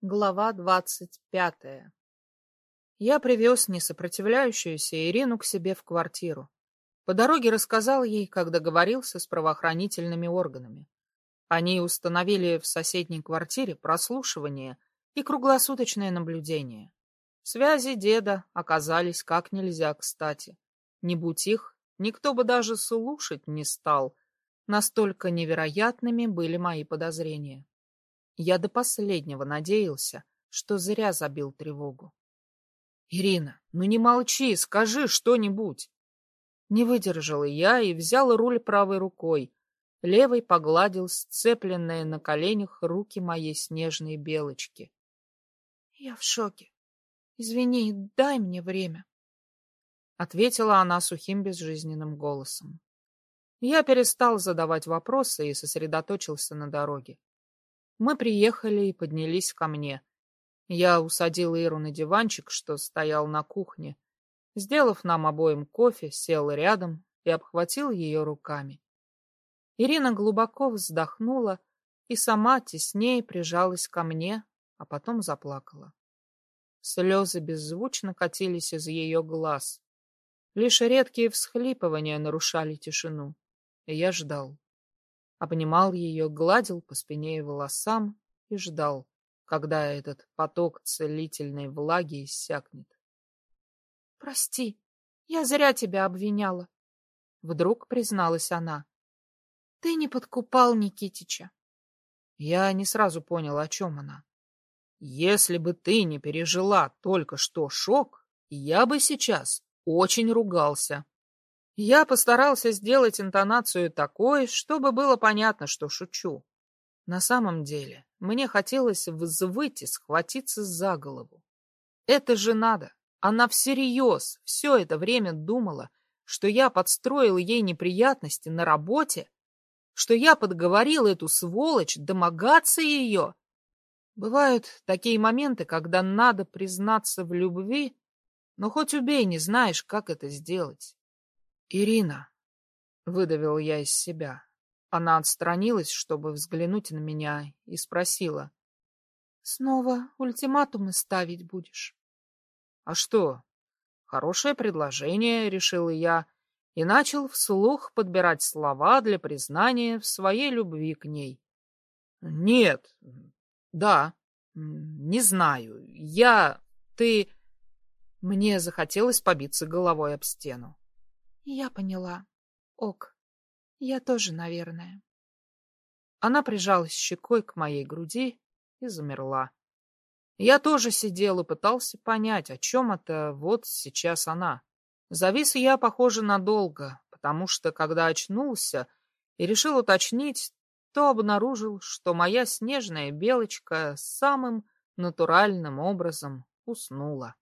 Глава двадцать пятая Я привез несопротивляющуюся Ирину к себе в квартиру. По дороге рассказал ей, как договорился с правоохранительными органами. Они установили в соседней квартире прослушивание и круглосуточное наблюдение. Связи деда оказались как нельзя кстати. Не будь их, никто бы даже слушать не стал. Настолько невероятными были мои подозрения. Я до последнего надеялся, что зря забил тревогу. — Ирина, ну не молчи, скажи что-нибудь. Не выдержала я и взял руль правой рукой. Левой погладил сцепленные на коленях руки моей снежной белочки. — Я в шоке. Извини, дай мне время. Ответила она сухим безжизненным голосом. Я перестал задавать вопросы и сосредоточился на дороге. Мы приехали и поднялись ко мне. Я усадил Иру на диванчик, что стоял на кухне. Сделав нам обоим кофе, сел рядом и обхватил ее руками. Ирина глубоко вздохнула и сама теснее прижалась ко мне, а потом заплакала. Слезы беззвучно катились из ее глаз. Лишь редкие всхлипывания нарушали тишину, я ждал обнимал ее, гладил по спине и волосам и ждал, когда этот поток целительной влаги иссякнет. — Прости, я зря тебя обвиняла, — вдруг призналась она. — Ты не подкупал Никитича. Я не сразу понял, о чем она. Если бы ты не пережила только что шок, я бы сейчас очень ругался. Я постарался сделать интонацию такой, чтобы было понятно, что шучу. На самом деле, мне хотелось взвыть и схватиться за голову. Это же надо. Она всерьез все это время думала, что я подстроил ей неприятности на работе, что я подговорил эту сволочь домогаться ее. Бывают такие моменты, когда надо признаться в любви, но хоть убей, не знаешь, как это сделать. «Ирина!» — выдавил я из себя. Она отстранилась, чтобы взглянуть на меня, и спросила. «Снова ультиматумы ставить будешь?» «А что? Хорошее предложение», — решил я, и начал вслух подбирать слова для признания в своей любви к ней. «Нет, да, не знаю, я... ты...» Мне захотелось побиться головой об стену. Я поняла. Ок. Я тоже, наверное. Она прижалась щекой к моей груди и замерла. Я тоже сидел и пытался понять, о чем это вот сейчас она. Завис я, похоже, надолго, потому что, когда очнулся и решил уточнить, то обнаружил, что моя снежная белочка самым натуральным образом уснула.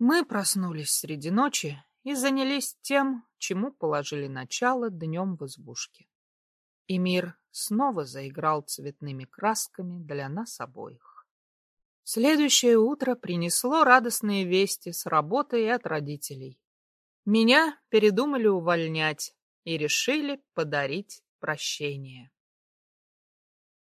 Мы проснулись среди ночи и занялись тем, чему положили начало днем в избушке. И мир снова заиграл цветными красками для нас обоих. Следующее утро принесло радостные вести с работы и от родителей. Меня передумали увольнять и решили подарить прощение.